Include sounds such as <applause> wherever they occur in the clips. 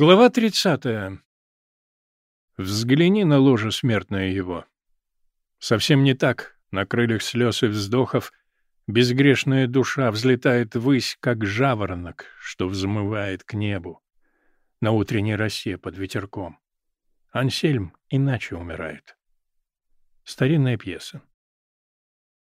Глава 30. Взгляни на ложе смертное его. Совсем не так, на крыльях слез и вздохов, безгрешная душа взлетает ввысь, как жаворонок, что взмывает к небу, на утренней росе под ветерком. Ансельм иначе умирает. Старинная пьеса.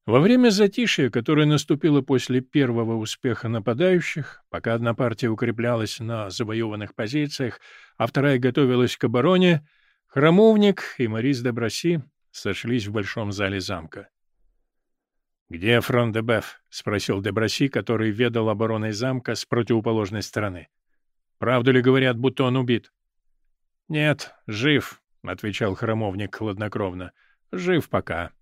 Во время затишья, которое наступило после первого успеха нападающих, пока одна партия укреплялась на завоеванных позициях, а вторая готовилась к обороне, Храмовник и Морис де Броси сошлись в большом зале замка. «Где фронт де Беф?» — спросил де Броси, который ведал обороной замка с противоположной стороны. «Правду ли говорят, будто он убит?» «Нет, жив», — отвечал храмовник хладнокровно. «Жив пока»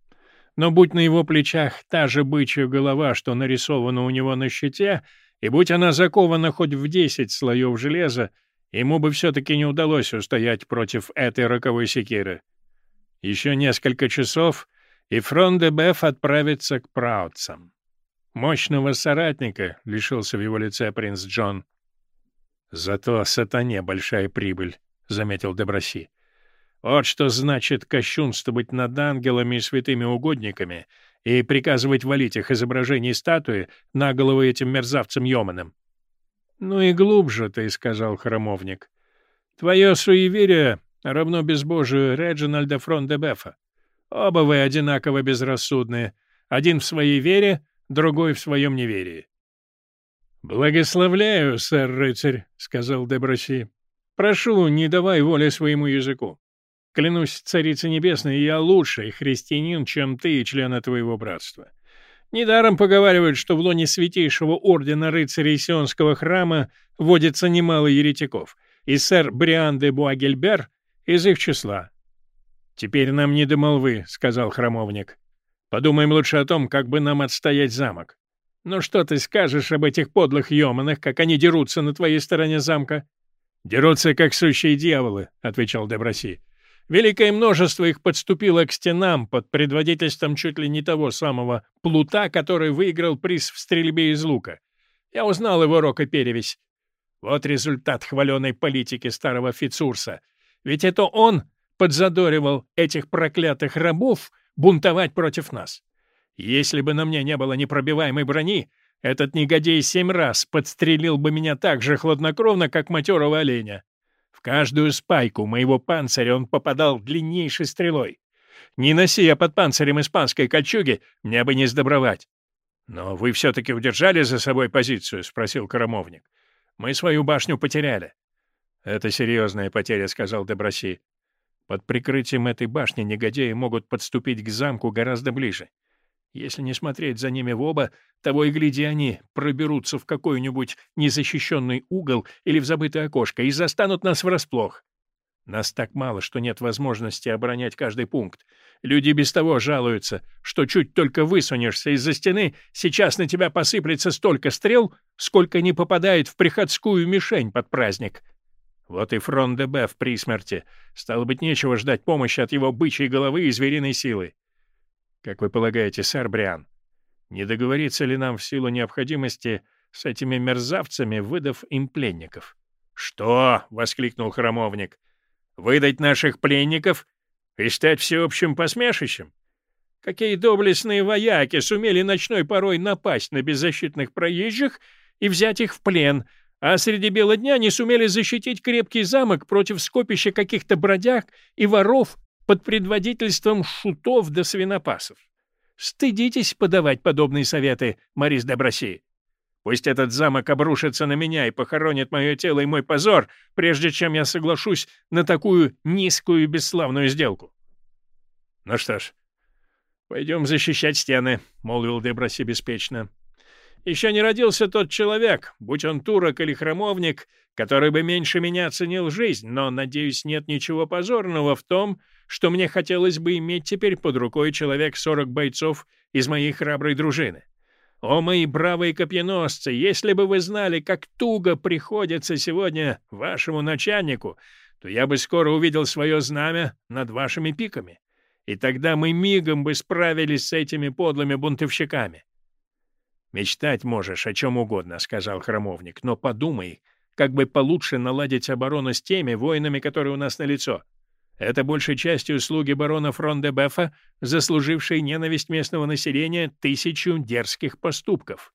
но будь на его плечах та же бычья голова, что нарисована у него на щите, и будь она закована хоть в десять слоев железа, ему бы все-таки не удалось устоять против этой роковой секиры. Еще несколько часов, и фронт де отправится к праутцам. Мощного соратника лишился в его лице принц Джон. «Зато сатане большая прибыль», — заметил Деброси. Вот что значит кощунствовать над ангелами и святыми угодниками и приказывать валить их изображение статуи на головы этим мерзавцам Йоманом. — Ну и глубже ты, — сказал храмовник. — Твое суеверие равно безбожию Реджинальда Фрон-де-Бефа. Оба вы одинаково безрассудные, один в своей вере, другой в своем неверии. — Благословляю, сэр-рыцарь, — сказал Деброси. — Прошу, не давай воли своему языку. Клянусь Царице Небесной, я лучший христианин, чем ты и члены твоего братства. Недаром поговаривают, что в лоне святейшего ордена рыцарей Сионского храма водится немало еретиков, и сэр Бриан де Буагельбер из их числа. «Теперь нам не до молвы», — сказал храмовник. «Подумаем лучше о том, как бы нам отстоять замок. Ну что ты скажешь об этих подлых йоманах, как они дерутся на твоей стороне замка?» «Дерутся, как сущие дьяволы», — отвечал Деброси. Великое множество их подступило к стенам под предводительством чуть ли не того самого Плута, который выиграл приз в стрельбе из лука. Я узнал его рокоперевесь. Вот результат хваленой политики старого Фицурса. Ведь это он подзадоривал этих проклятых рабов бунтовать против нас. Если бы на мне не было непробиваемой брони, этот негодяй семь раз подстрелил бы меня так же хладнокровно, как матерого оленя каждую спайку моего панциря он попадал длиннейшей стрелой. Не носи я под панцирем испанской кольчуги, мне бы не сдобровать. — Но вы все-таки удержали за собой позицию? — спросил Карамовник. — Мы свою башню потеряли. — Это серьезная потеря, — сказал Деброси. Под прикрытием этой башни негодяи могут подступить к замку гораздо ближе. Если не смотреть за ними в оба, того и гляди они проберутся в какой-нибудь незащищенный угол или в забытое окошко и застанут нас врасплох. Нас так мало, что нет возможности оборонять каждый пункт. Люди без того жалуются, что чуть только высунешься из-за стены, сейчас на тебя посыплется столько стрел, сколько не попадает в приходскую мишень под праздник. Вот и фронт ДБ в присмерти. Стало быть, нечего ждать помощи от его бычьей головы и звериной силы. Как вы полагаете, сэр Бриан, не договориться ли нам в силу необходимости с этими мерзавцами, выдав им пленников? — Что? — воскликнул храмовник. — Выдать наших пленников и стать всеобщим посмешищем? Какие доблестные вояки сумели ночной порой напасть на беззащитных проезжих и взять их в плен, а среди бела дня не сумели защитить крепкий замок против скопища каких-то бродяг и воров под предводительством шутов до свинопасов. Стыдитесь подавать подобные советы, Марис Доброси. Пусть этот замок обрушится на меня и похоронит мое тело и мой позор, прежде чем я соглашусь на такую низкую и бесславную сделку. — Ну что ж, пойдем защищать стены, — молвил Деброси беспечно. Еще не родился тот человек, будь он турок или храмовник, который бы меньше меня оценил жизнь, но, надеюсь, нет ничего позорного в том, что мне хотелось бы иметь теперь под рукой человек сорок бойцов из моей храброй дружины. О, мои бравые копьеносцы, если бы вы знали, как туго приходится сегодня вашему начальнику, то я бы скоро увидел свое знамя над вашими пиками, и тогда мы мигом бы справились с этими подлыми бунтовщиками. «Мечтать можешь о чем угодно», — сказал храмовник, — «но подумай, как бы получше наладить оборону с теми воинами, которые у нас налицо. Это большей частью услуги барона Фрон-де-Бефа, заслужившей ненависть местного населения тысячу дерзких поступков.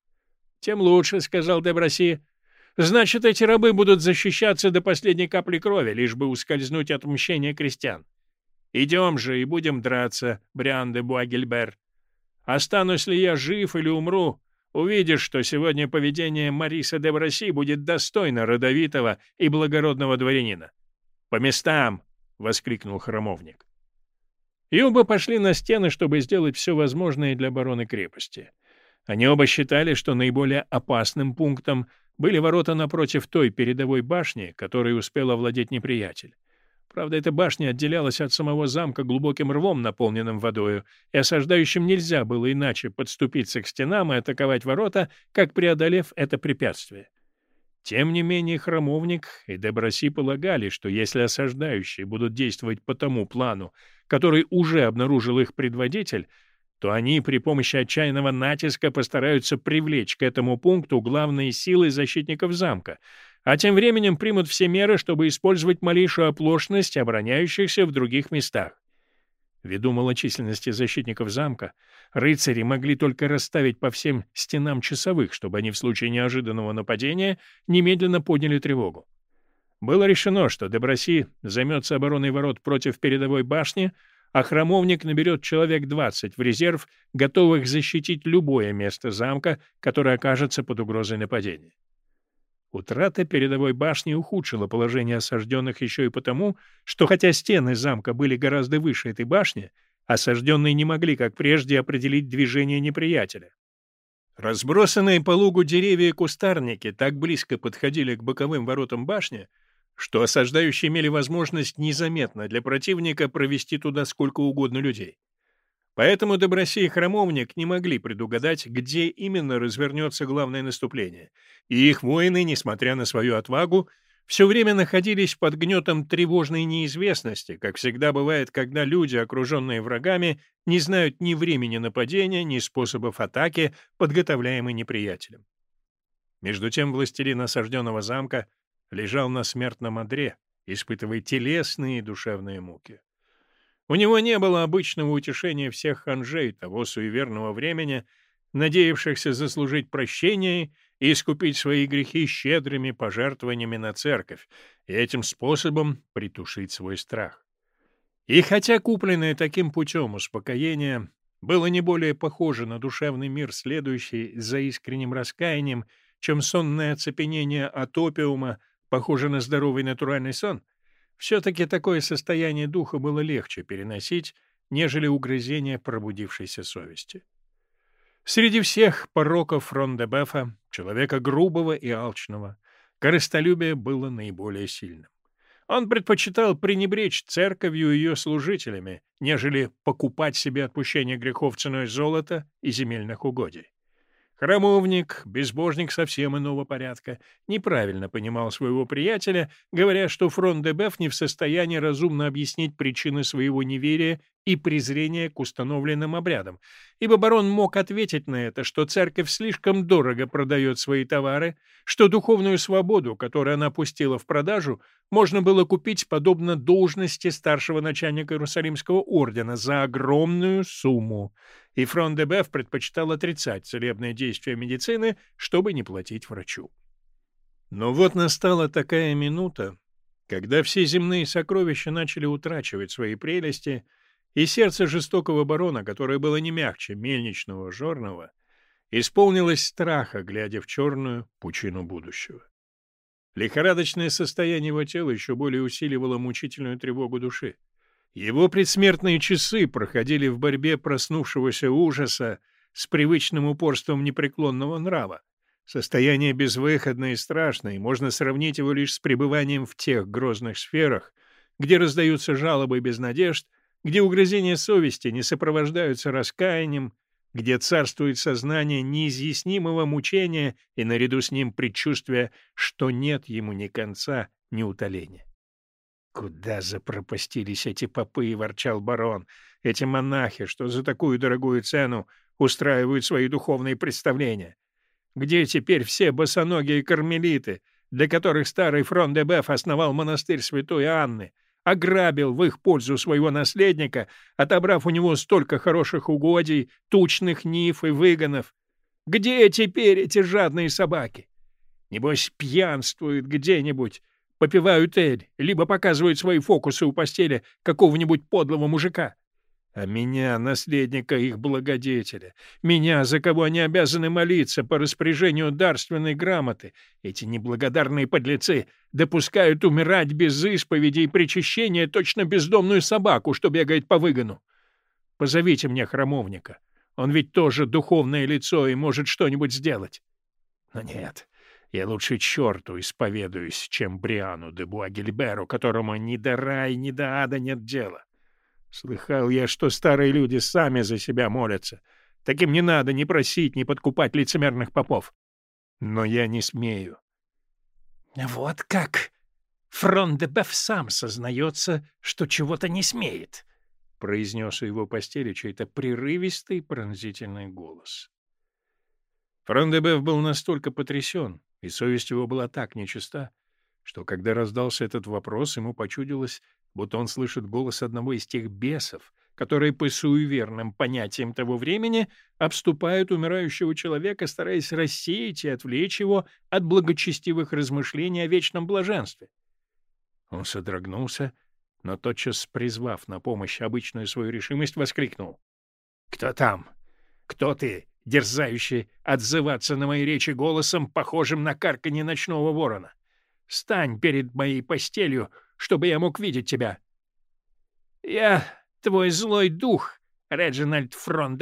«Тем лучше», — сказал Деброси. «Значит, эти рабы будут защищаться до последней капли крови, лишь бы ускользнуть от мщения крестьян. Идем же и будем драться, Бриан де Буагельбер. Останусь ли я жив или умру, увидишь, что сегодня поведение Мариса де Броси будет достойно родовитого и благородного дворянина. По местам!» — воскликнул храмовник. И оба пошли на стены, чтобы сделать все возможное для обороны крепости. Они оба считали, что наиболее опасным пунктом были ворота напротив той передовой башни, которой успел овладеть неприятель. Правда, эта башня отделялась от самого замка глубоким рвом, наполненным водою, и осаждающим нельзя было иначе подступиться к стенам и атаковать ворота, как преодолев это препятствие. Тем не менее, храмовник и Деброси полагали, что если осаждающие будут действовать по тому плану, который уже обнаружил их предводитель, то они при помощи отчаянного натиска постараются привлечь к этому пункту главные силы защитников замка, а тем временем примут все меры, чтобы использовать малейшую оплошность обороняющихся в других местах. Ввиду малочисленности защитников замка, рыцари могли только расставить по всем стенам часовых, чтобы они в случае неожиданного нападения немедленно подняли тревогу. Было решено, что Деброси займется обороной ворот против передовой башни, а храмовник наберет человек 20 в резерв, готовых защитить любое место замка, которое окажется под угрозой нападения. Утрата передовой башни ухудшила положение осажденных еще и потому, что хотя стены замка были гораздо выше этой башни, осажденные не могли, как прежде, определить движение неприятеля. Разбросанные по лугу деревья и кустарники так близко подходили к боковым воротам башни, что осаждающие имели возможность незаметно для противника провести туда сколько угодно людей. Поэтому Доброси и Храмовник не могли предугадать, где именно развернется главное наступление, и их воины, несмотря на свою отвагу, все время находились под гнетом тревожной неизвестности, как всегда бывает, когда люди, окруженные врагами, не знают ни времени нападения, ни способов атаки, подготовляемой неприятелем. Между тем властелин осажденного замка лежал на смертном одре, испытывая телесные и душевные муки. У него не было обычного утешения всех ханжей того суеверного времени, надеявшихся заслужить прощение и искупить свои грехи щедрыми пожертвованиями на церковь, и этим способом притушить свой страх. И хотя купленное таким путем успокоение было не более похоже на душевный мир, следующий за искренним раскаянием, чем сонное оцепенение от опиума, похоже на здоровый натуральный сон, все-таки такое состояние духа было легче переносить, нежели угрызение пробудившейся совести. Среди всех пороков Фрон-де-Бефа, человека грубого и алчного, корыстолюбие было наиболее сильным. Он предпочитал пренебречь церковью и ее служителями, нежели покупать себе отпущение грехов ценой золота и земельных угодий. Храмовник, безбожник совсем иного порядка, неправильно понимал своего приятеля, говоря, что фронт Дебеф не в состоянии разумно объяснить причины своего неверия и презрения к установленным обрядам, ибо барон мог ответить на это, что церковь слишком дорого продает свои товары, что духовную свободу, которую она пустила в продажу, можно было купить подобно должности старшего начальника Иерусалимского ордена за огромную сумму, и фронт Дебеф предпочитал отрицать целебное действие медицины, чтобы не платить врачу. Но вот настала такая минута, когда все земные сокровища начали утрачивать свои прелести, и сердце жестокого барона, которое было не мягче мельничного жорного, исполнилось страха, глядя в черную пучину будущего. Лихорадочное состояние его тела еще более усиливало мучительную тревогу души. Его предсмертные часы проходили в борьбе проснувшегося ужаса с привычным упорством непреклонного нрава. Состояние безвыходное и страшное, можно сравнить его лишь с пребыванием в тех грозных сферах, где раздаются жалобы без надежд, где угрызения совести не сопровождаются раскаянием, где царствует сознание неизъяснимого мучения и наряду с ним предчувствие, что нет ему ни конца, ни утоления. «Куда запропастились эти попы?» — ворчал барон. «Эти монахи, что за такую дорогую цену устраивают свои духовные представления? Где теперь все босоногие кармелиты, для которых старый фрон де Беф основал монастырь Святой Анны, ограбил в их пользу своего наследника, отобрав у него столько хороших угодий, тучных ниф и выгонов. Где теперь эти жадные собаки? Небось, пьянствуют где-нибудь, попивают эль, либо показывают свои фокусы у постели какого-нибудь подлого мужика. А меня, наследника их благодетеля, меня, за кого они обязаны молиться по распоряжению дарственной грамоты, эти неблагодарные подлецы допускают умирать без исповеди и причащения точно бездомную собаку, что бегает по выгону. Позовите мне храмовника. Он ведь тоже духовное лицо и может что-нибудь сделать. Но нет, я лучше черту исповедуюсь, чем Бриану де Буагельберу, которому ни до рая, ни до ада нет дела. Слыхал я, что старые люди сами за себя молятся. Таким не надо ни просить, ни подкупать лицемерных попов. Но я не смею. — Вот как! Фрон де Беф сам сознается, что чего-то не смеет, — произнес у его постели чей-то прерывистый пронзительный голос. Фрон де Беф был настолько потрясен, и совесть его была так нечиста, что, когда раздался этот вопрос, ему почудилось, будто он слышит голос одного из тех бесов, которые по суеверным понятиям того времени обступают умирающего человека, стараясь рассеять и отвлечь его от благочестивых размышлений о вечном блаженстве. Он содрогнулся, но тотчас, призвав на помощь обычную свою решимость, воскликнул. — Кто там? Кто ты, дерзающий отзываться на мои речи голосом, похожим на карканье ночного ворона? Стань перед моей постелью, чтобы я мог видеть тебя. — Я твой злой дух, Реджинальд Фрон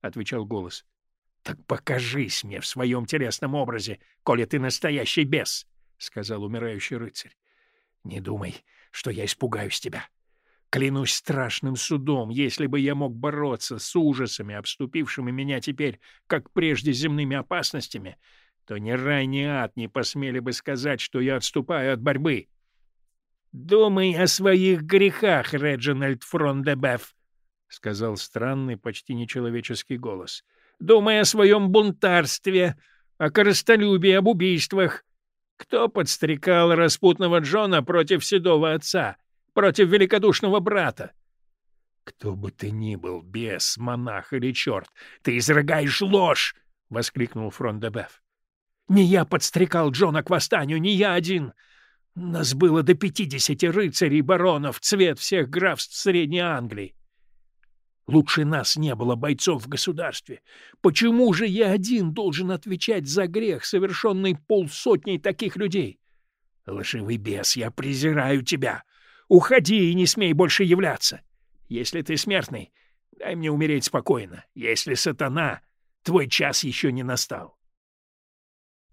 отвечал голос. — Так покажись мне в своем телесном образе, коли ты настоящий бес, — сказал умирающий рыцарь. — Не думай, что я испугаюсь тебя. Клянусь страшным судом, если бы я мог бороться с ужасами, обступившими меня теперь, как прежде земными опасностями, то ни рай, ни ад не посмели бы сказать, что я отступаю от борьбы. — Думай о своих грехах, Реджинальд Фрондебеф, — сказал странный, почти нечеловеческий голос. — Думай о своем бунтарстве, о коростолюбии, об убийствах. Кто подстрекал распутного Джона против седого отца, против великодушного брата? — Кто бы ты ни был, бес, монах или черт, ты изрыгаешь ложь! — воскликнул Фрондебеф. Не я подстрекал Джона к восстанию, не я один. Нас было до пятидесяти рыцарей баронов, цвет всех графств Средней Англии. Лучше нас не было бойцов в государстве. Почему же я один должен отвечать за грех, совершенный полсотней таких людей? Лживый бес, я презираю тебя. Уходи и не смей больше являться. Если ты смертный, дай мне умереть спокойно. Если сатана, твой час еще не настал.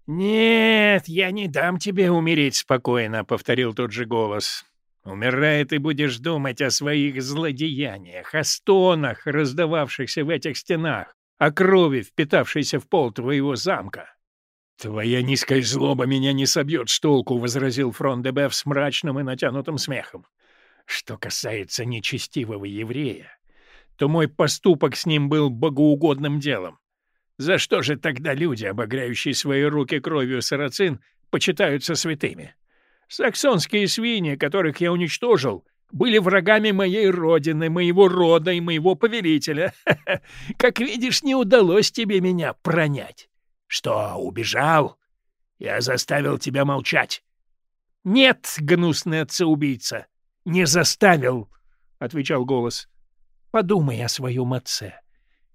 «Нет, я не дам тебе умереть спокойно», — повторил тот же голос. «Умирая, ты будешь думать о своих злодеяниях, о стонах, раздававшихся в этих стенах, о крови, впитавшейся в пол твоего замка». «Твоя низкая злоба меня не собьет с толку», — возразил Фрон де с мрачным и натянутым смехом. «Что касается нечестивого еврея, то мой поступок с ним был богоугодным делом. За что же тогда люди, обогряющие свои руки кровью сарацин, почитаются святыми? Саксонские свиньи, которых я уничтожил, были врагами моей родины, моего рода и моего повелителя. <laughs> Как видишь, не удалось тебе меня пронять. Что, убежал? Я заставил тебя молчать. Нет, гнусный отца-убийца, не заставил, — отвечал голос. Подумай о своем отце.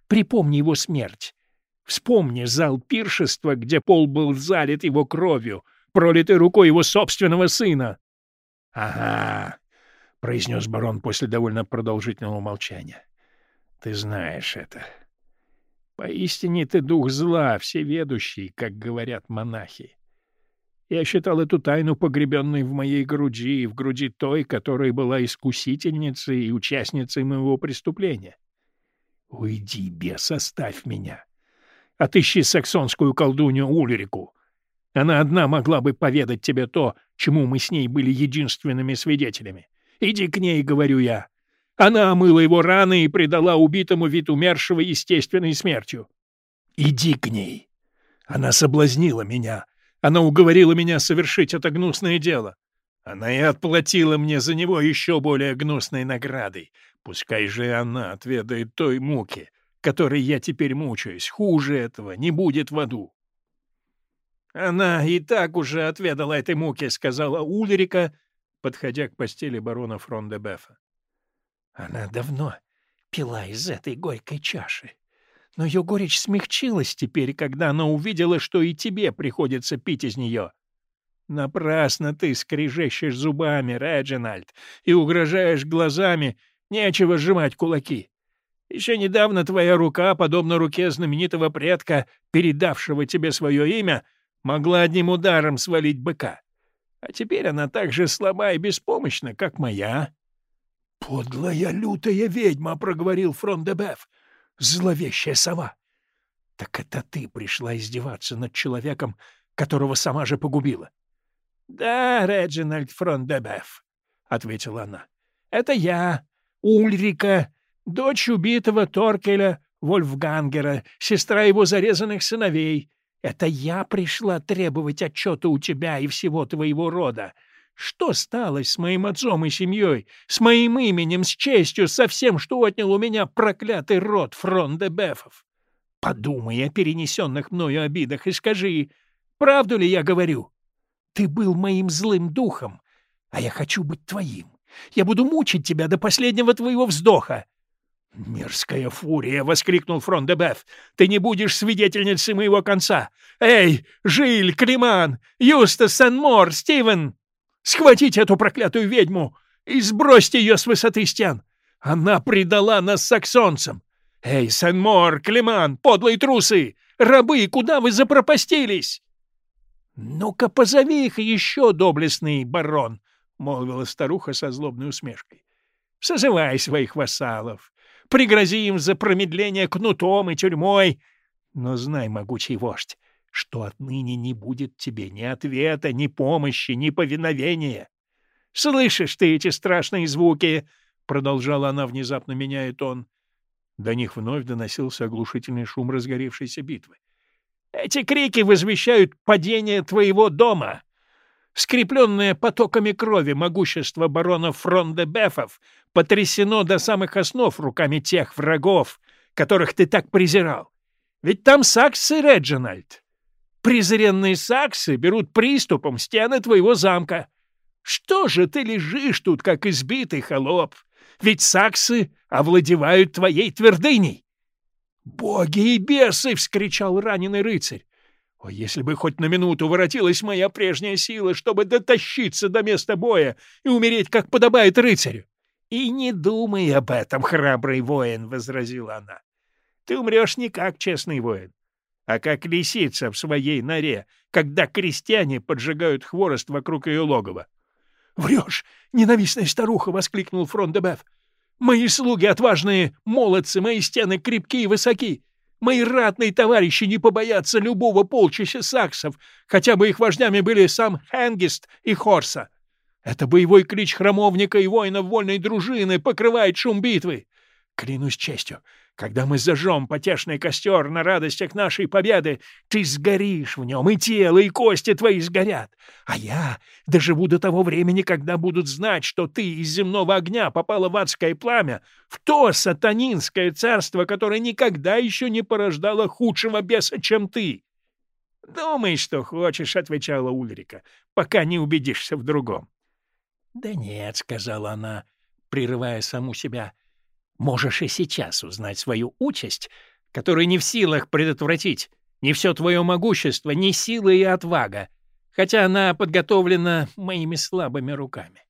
Припомни его смерть. Вспомни зал пиршества, где пол был залит его кровью, пролитой рукой его собственного сына. — Ага, — произнес барон после довольно продолжительного молчания. — Ты знаешь это. Поистине ты дух зла, всеведущий, как говорят монахи. Я считал эту тайну погребенной в моей груди в груди той, которая была искусительницей и участницей моего преступления. Уйди, бес, оставь меня. Отыщи саксонскую колдунью Ульрику. Она одна могла бы поведать тебе то, чему мы с ней были единственными свидетелями. Иди к ней, говорю я. Она омыла его раны и предала убитому вид умершего естественной смертью. Иди к ней. Она соблазнила меня, Она уговорила меня совершить это гнусное дело. Она и отплатила мне за него еще более гнусной наградой. Пускай же она отведает той муки, которой я теперь мучаюсь. Хуже этого не будет в аду. «Она и так уже отведала этой муки», — сказала Ульрика, подходя к постели барона Фрондебефа. «Она давно пила из этой горькой чаши. Но ее горечь смягчилась теперь, когда она увидела, что и тебе приходится пить из нее. Напрасно ты скрежещешь зубами, Реджинальд, и угрожаешь глазами, нечего сжимать кулаки. Еще недавно твоя рука, подобно руке знаменитого предка, передавшего тебе свое имя, могла одним ударом свалить быка. А теперь она так же слаба и беспомощна, как моя. — Подлая лютая ведьма, — проговорил Фрондебеф, — зловещая сова. — Так это ты пришла издеваться над человеком, которого сама же погубила. — «Да, Реджинальд Фрондебеф», — ответила она. «Это я, Ульрика, дочь убитого Торкеля Вольфгангера, сестра его зарезанных сыновей. Это я пришла требовать отчета у тебя и всего твоего рода. Что стало с моим отцом и семьей, с моим именем, с честью, со всем, что отнял у меня проклятый род Фрондебефов? Подумай о перенесенных мною обидах и скажи, правду ли я говорю?» Ты был моим злым духом, а я хочу быть твоим. Я буду мучить тебя до последнего твоего вздоха. «Мерзкая фурия!» — воскликнул Фрон де Беф. «Ты не будешь свидетельницей моего конца! Эй, Жиль, Климан, Юстас, Сен-Мор, Стивен! Схватите эту проклятую ведьму и сбросьте ее с высоты стен! Она предала нас саксонцам! Эй, Сен-Мор, Климан, подлые трусы! Рабы, куда вы запропастились?» «Ну-ка, позови их еще, доблестный барон!» — молвила старуха со злобной усмешкой. «Созывай своих вассалов, пригрози им за промедление кнутом и тюрьмой, но знай, могучий вождь, что отныне не будет тебе ни ответа, ни помощи, ни повиновения. Слышишь ты эти страшные звуки?» — продолжала она, внезапно меняя тон. До них вновь доносился оглушительный шум разгоревшейся битвы. Эти крики возвещают падение твоего дома. Скрепленное потоками крови могущество барона Фрондебефов потрясено до самых основ руками тех врагов, которых ты так презирал. Ведь там саксы, Реджинальд. Презренные саксы берут приступом стены твоего замка. Что же ты лежишь тут, как избитый холоп? Ведь саксы овладевают твоей твердыней. «Боги и бесы!» — вскричал раненый рыцарь. «О, если бы хоть на минуту воротилась моя прежняя сила, чтобы дотащиться до места боя и умереть, как подобает рыцарю!» «И не думай об этом, храбрый воин!» — возразила она. «Ты умрешь не как честный воин, а как лисица в своей норе, когда крестьяне поджигают хворост вокруг ее логова». «Врешь, ненавистная старуха!» — воскликнул Фрондебеф. Мои слуги отважные, молодцы, мои стены крепкие и высоки. Мои ратные товарищи не побоятся любого полчища саксов, хотя бы их вождями были сам Хенгист и Хорса. Это боевой клич храмовника и воинов вольной дружины покрывает шум битвы. Клянусь честью, когда мы зажжем потешный костер на радостях нашей победы, ты сгоришь в нем, и тело, и кости твои сгорят. А я доживу до того времени, когда будут знать, что ты из земного огня попала в адское пламя, в то сатанинское царство, которое никогда еще не порождало худшего беса, чем ты. — Думай, что хочешь, — отвечала Ульрика, — пока не убедишься в другом. — Да нет, — сказала она, прерывая саму себя, — Можешь и сейчас узнать свою участь, которую не в силах предотвратить ни все твое могущество, ни сила и отвага, хотя она подготовлена моими слабыми руками.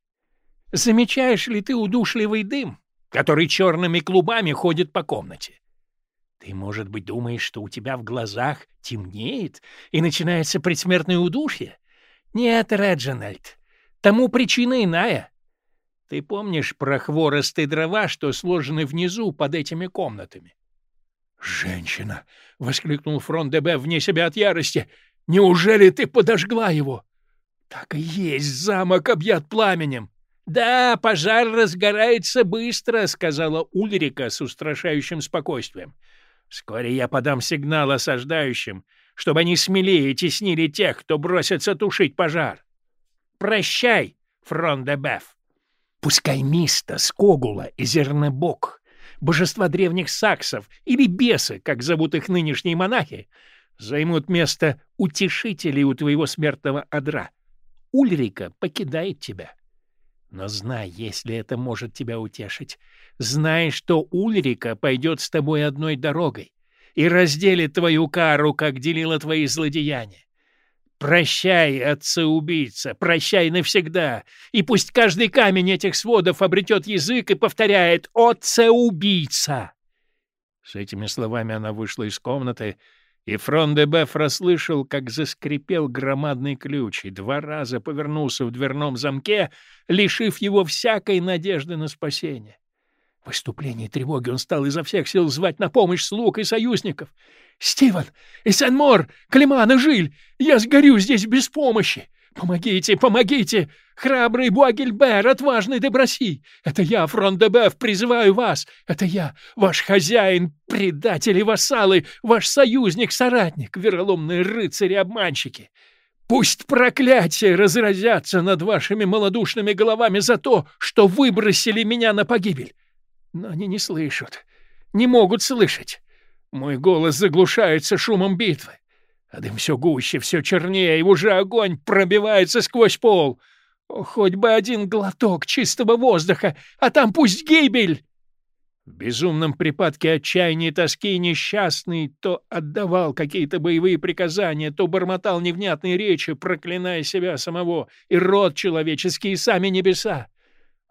Замечаешь ли ты удушливый дым, который черными клубами ходит по комнате? Ты, может быть, думаешь, что у тебя в глазах темнеет и начинается предсмертное удушье? Нет, Реджинальд, тому причина иная. Ты помнишь про хворост и дрова, что сложены внизу под этими комнатами? «Женщина!» — воскликнул Фрон ДБ вне себя от ярости. «Неужели ты подожгла его?» «Так и есть, замок объят пламенем!» «Да, пожар разгорается быстро», — сказала Ульрика с устрашающим спокойствием. «Вскоре я подам сигнал осаждающим, чтобы они смелее теснили тех, кто бросится тушить пожар. Прощай, фрон де Беф. Пускай Миста, Скогула и Зернебок, божества древних саксов или бесы, как зовут их нынешние монахи, займут место утешителей у твоего смертного одра. Ульрика покидает тебя. Но знай, если это может тебя утешить, знай, что Ульрика пойдет с тобой одной дорогой и разделит твою кару, как делила твои злодеяния. Прощай, отца-убийца, прощай навсегда, и пусть каждый камень этих сводов обретет язык и повторяет «Отца-убийца!» С этими словами она вышла из комнаты, и Фрон де Беф расслышал, как заскрипел громадный ключ, и два раза повернулся в дверном замке, лишив его всякой надежды на спасение. В выступлении тревоги он стал изо всех сил звать на помощь слуг и союзников. «Стивен! И Сен-Мор! Климан и Жиль! Я сгорю здесь без помощи! Помогите, помогите! Храбрый Буагельбер, отважный Деброси! Это я, фронт Дебеф, призываю вас! Это я, ваш хозяин, предатели, вассалы, ваш союзник-соратник, вероломные рыцари-обманщики! Пусть проклятия разразятся над вашими малодушными головами за то, что выбросили меня на погибель! Но они не слышат, не могут слышать. Мой голос заглушается шумом битвы. А дым все гуще, все чернее, и уже огонь пробивается сквозь пол. О, хоть бы один глоток чистого воздуха, а там пусть гибель! В безумном припадке отчаяния и тоски несчастный то отдавал какие-то боевые приказания, то бормотал невнятные речи, проклиная себя самого и род человеческий, и сами небеса.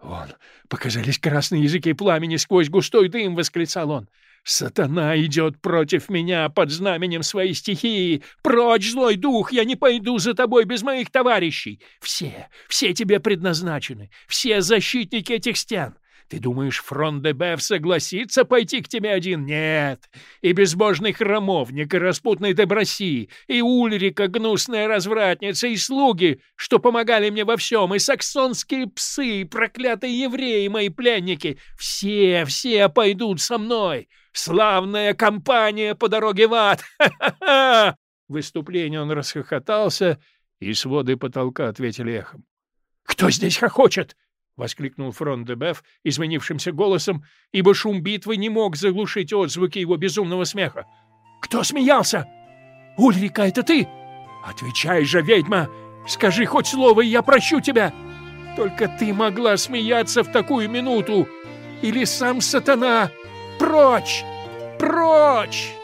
«Вон, показались красные языки пламени сквозь густой дым!» — восклицал он. «Сатана идет против меня под знаменем своей стихии! Прочь, злой дух! Я не пойду за тобой без моих товарищей! Все, все тебе предназначены! Все защитники этих стен! Ты думаешь, фронт Дебеф согласится пойти к тебе один? Нет. И безбожный храмовник, и распутный Деброси, и Ульрика, гнусная развратница, и слуги, что помогали мне во всем, и саксонские псы, и проклятые евреи, мои пленники. Все, все пойдут со мной. Славная компания по дороге в ад! Ха-ха-ха!» В выступлении он расхохотался, и своды потолка ответили эхом. «Кто здесь хохочет?» Воскликнул Фрон де Беф изменившимся голосом, ибо шум битвы не мог заглушить отзвуки его безумного смеха. «Кто смеялся? Ульрика, это ты? Отвечай же, ведьма! Скажи хоть слово, и я прощу тебя! Только ты могла смеяться в такую минуту! Или сам сатана? Прочь! Прочь!»